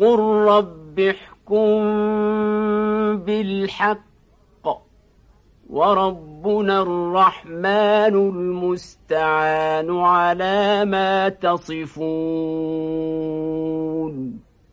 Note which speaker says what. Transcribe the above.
Speaker 1: قل رب احكم بالحق وربنا الرحمن المستعان على ما تصفون